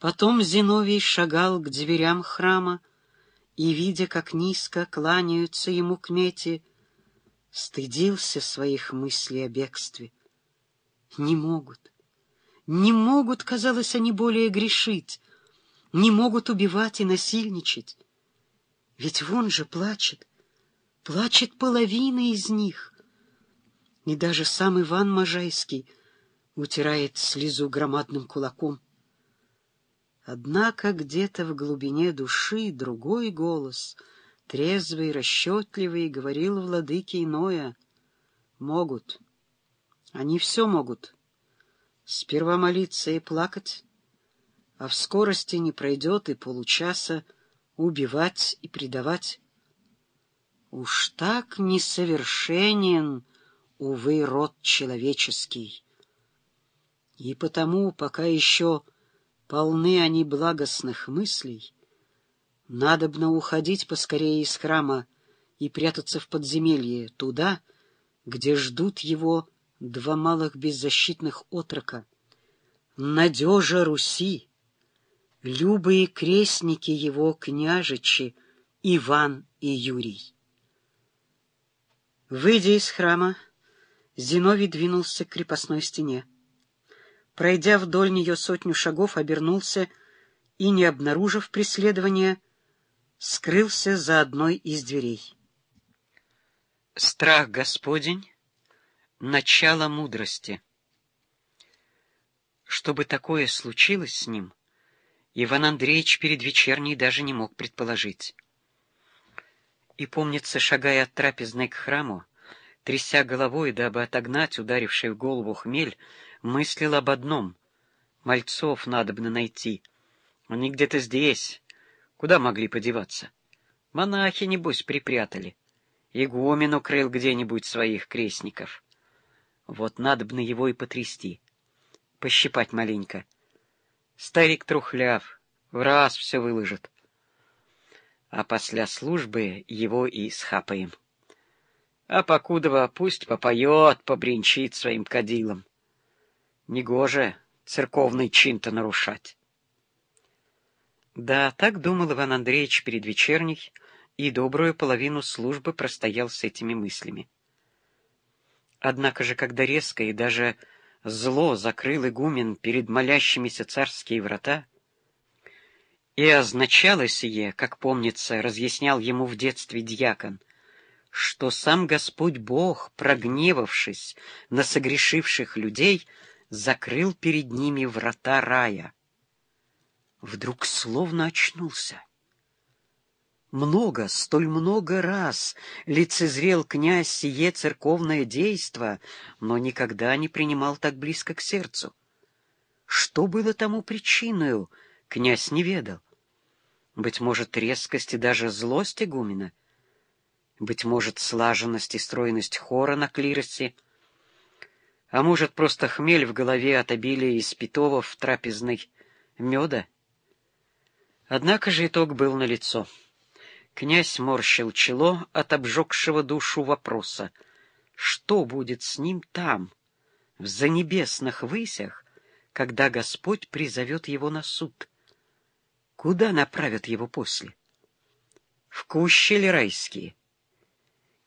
Потом Зиновий шагал к дверям храма, и, видя, как низко кланяются ему к мете, стыдился своих мыслей о бегстве. Не могут, не могут, казалось, они более грешить, не могут убивать и насильничать. Ведь вон же плачет, плачет половина из них. И даже сам Иван Можайский утирает слезу громадным кулаком. Однако где-то в глубине души другой голос, трезвый, расчетливый, говорил владыке иное. Могут. Они все могут. Сперва молиться и плакать, а в скорости не пройдет и получаса убивать и предавать. Уж так несовершенен, увы, род человеческий. И потому, пока еще полны они благостных мыслей, надобно уходить поскорее из храма и прятаться в подземелье, туда, где ждут его два малых беззащитных отрока. Надежа Руси, любые крестники его княжичи Иван и Юрий. Выйдя из храма, Зиновий двинулся к крепостной стене пройдя вдоль нее сотню шагов, обернулся и, не обнаружив преследования, скрылся за одной из дверей. Страх Господень — начало мудрости. Чтобы такое случилось с ним, Иван Андреевич перед вечерней даже не мог предположить. И, помнится, шагая от трапезной к храму, тряся головой, дабы отогнать ударивший в голову хмель, мыслил об одном — мальцов надобно найти. Они где-то здесь. Куда могли подеваться? Монахи, небось, припрятали. Игумен укрыл где-нибудь своих крестников. Вот надобно его и потрясти, пощипать маленько. Старик трухляв, в раз все выложит. А после службы его и схапаем. А покудова пусть попоет, побренчит своим кадилом. Негоже церковный чин-то нарушать. Да, так думал Иван Андреевич перед вечерней, и добрую половину службы простоял с этими мыслями. Однако же, когда резко и даже зло закрыл игумен перед молящимися царские врата, и означало сие, как помнится, разъяснял ему в детстве дьякон, что сам Господь Бог, прогневавшись на согрешивших людей, — закрыл перед ними врата рая. Вдруг словно очнулся. Много, столь много раз лицезрел князь сие церковное действо, но никогда не принимал так близко к сердцу. Что было тому причиной, князь не ведал. Быть может, резкость и даже злость игумена, быть может, слаженность и стройность хора на клиросе — а может, просто хмель в голове от обилия испитого в трапезной меда? Однако же итог был налицо. Князь морщил чело от обжегшего душу вопроса. Что будет с ним там, в занебесных высях, когда Господь призовет его на суд? Куда направят его после? В кущи ли райские?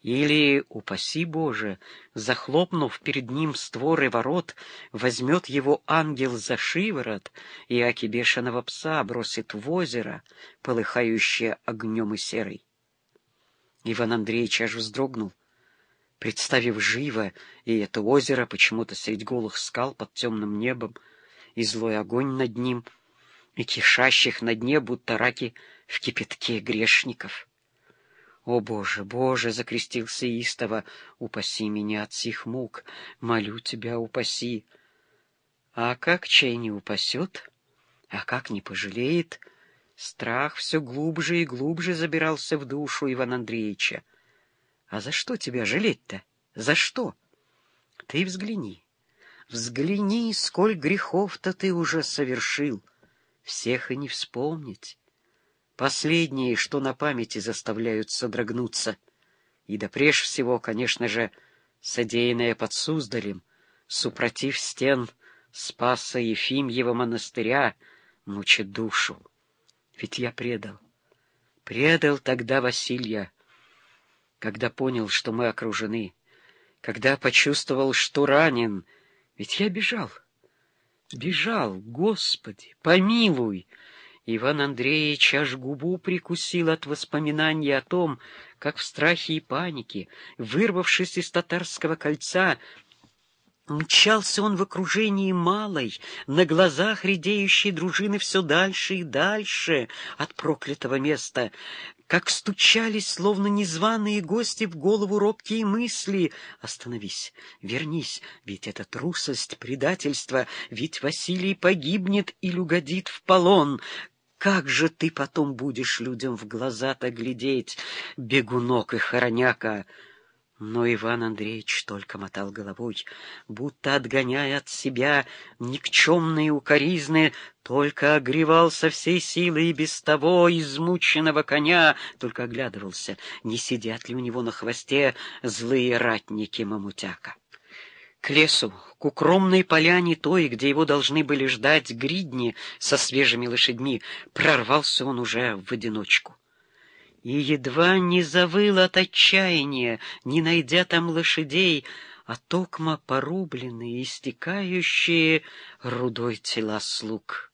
Или, упаси Боже, захлопнув перед ним створы ворот, возьмет его ангел за шиворот и аки пса бросит в озеро, полыхающее огнем и серой. Иван Андреевич аж вздрогнул, представив живо и это озеро почему-то средь голых скал под темным небом, и злой огонь над ним, и кишащих на дне, будто раки в кипятке грешников. «О, Боже, Боже!» — закрестился истово. «Упаси меня от сих мук! Молю тебя, упаси!» А как чей не упасет? А как не пожалеет? Страх все глубже и глубже забирался в душу Ивана Андреевича. А за что тебя жалеть-то? За что? Ты взгляни, взгляни, сколь грехов-то ты уже совершил. Всех и не вспомнить. Последние, что на памяти заставляют содрогнуться. И да прежде всего, конечно же, содеянное под Суздалем, супротив стен Спаса Ефимьева монастыря, мучит душу. Ведь я предал. Предал тогда Василия, когда понял, что мы окружены, когда почувствовал, что ранен. Ведь я бежал. Бежал, Господи, помилуй! Иван Андреевич аж губу прикусил от воспоминаний о том, как в страхе и панике, вырвавшись из татарского кольца, Мчался он в окружении малой, на глазах редеющей дружины все дальше и дальше от проклятого места, как стучались, словно незваные гости, в голову робкие мысли. «Остановись, вернись, ведь это трусость, предательство, ведь Василий погибнет или угодит в полон. Как же ты потом будешь людям в глаза-то глядеть, бегунок и хороняка?» Но Иван Андреевич только мотал головой, будто отгоняя от себя никчемные укоризны, только огревал со всей силы и без того измученного коня, только оглядывался, не сидят ли у него на хвосте злые ратники Мамутяка. К лесу, к укромной поляне той, где его должны были ждать гридни со свежими лошадьми, прорвался он уже в одиночку и едва не завыл от отчаяния, не найдя там лошадей, а токма порубленные, истекающие рудой тела слуг.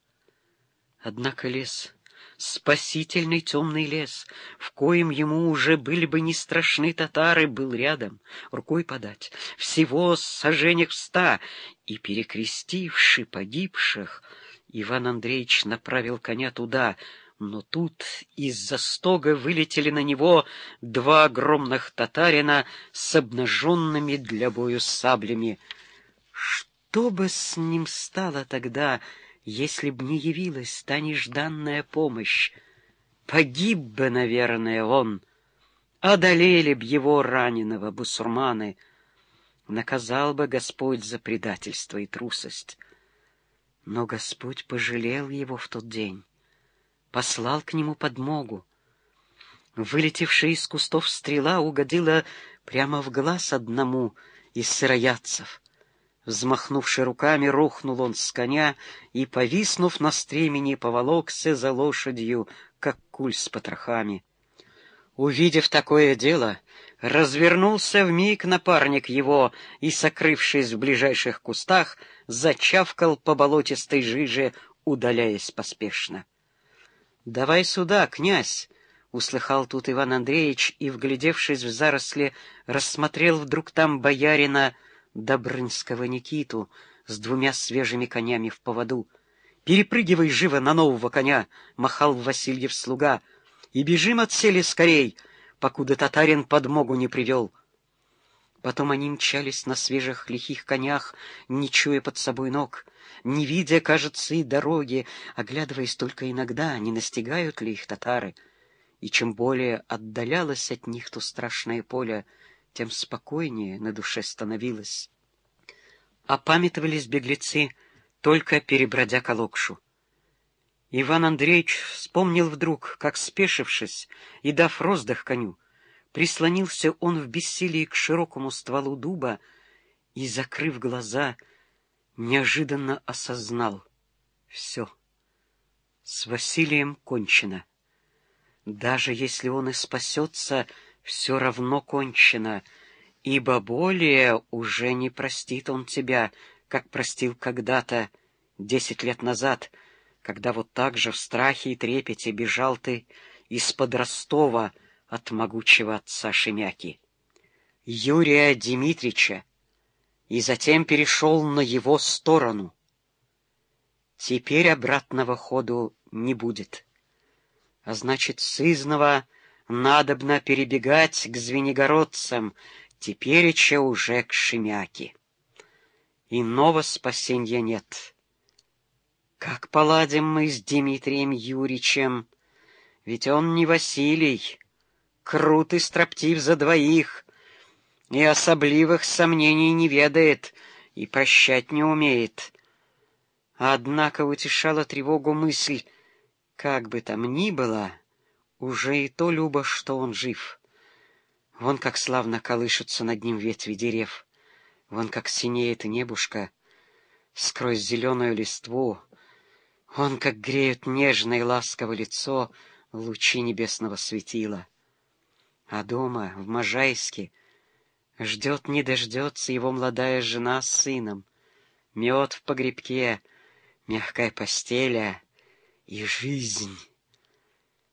Однако лес, спасительный темный лес, в коем ему уже были бы не страшны татары, был рядом, рукой подать, всего сожжениях ста, и, перекрестивши погибших, Иван Андреевич направил коня туда, но тут из-за стога вылетели на него два огромных татарина с обнаженными для бою саблями. Что бы с ним стало тогда, если б не явилась та нежданная помощь? Погиб бы, наверное, он. Одолели б его раненого бусурманы. Наказал бы Господь за предательство и трусость. Но Господь пожалел его в тот день послал к нему подмогу. Вылетевшая из кустов стрела угодила прямо в глаз одному из сыроядцев. Взмахнувши руками, рухнул он с коня и, повиснув на стремени, поволокся за лошадью, как куль с потрохами. Увидев такое дело, развернулся в миг напарник его и, сокрывшись в ближайших кустах, зачавкал по болотистой жиже, удаляясь поспешно. «Давай сюда, князь!» — услыхал тут Иван Андреевич и, вглядевшись в заросли, рассмотрел вдруг там боярина Добрынского Никиту с двумя свежими конями в поводу. «Перепрыгивай живо на нового коня!» — махал Васильев слуга. «И бежим от сели скорей, покуда татарин подмогу не привел». Потом они мчались на свежих лихих конях, не чуя под собой ног — не видя, кажется, и дороги, оглядываясь только иногда, не настигают ли их татары. И чем более отдалялось от них то страшное поле, тем спокойнее на душе становилось. Опамятовались беглецы, только перебродя Калокшу. Иван Андреевич вспомнил вдруг, как, спешившись и дав роздых коню, прислонился он в бессилии к широкому стволу дуба и, закрыв глаза, — неожиданно осознал — все. С Василием кончено. Даже если он и спасется, все равно кончено, ибо более уже не простит он тебя, как простил когда-то, десять лет назад, когда вот так же в страхе и трепете бежал ты из-под Ростова от могучего отца Шемяки. Юрия Дмитрича, и затем перешел на его сторону. Теперь обратного ходу не будет. А значит, сызного надобно перебегать к звенигородцам, теперь еще уже к Шемяке. Иного спасения нет. Как поладим мы с Дмитрием Юричем? Ведь он не Василий, крут и строптив за двоих — и особливых сомнений не ведает, и прощать не умеет. Однако утешала тревогу мысль, как бы там ни было, уже и то любо, что он жив. Вон как славно колышутся над ним ветви дерев, вон как синеет небушка сквозь зеленую листву, Он, как греют нежное и ласковое лицо лучи небесного светила. А дома, в Можайске, ждет не дождется его молодая жена с сыном. Мед в погребке, мягкая постеля и жизнь.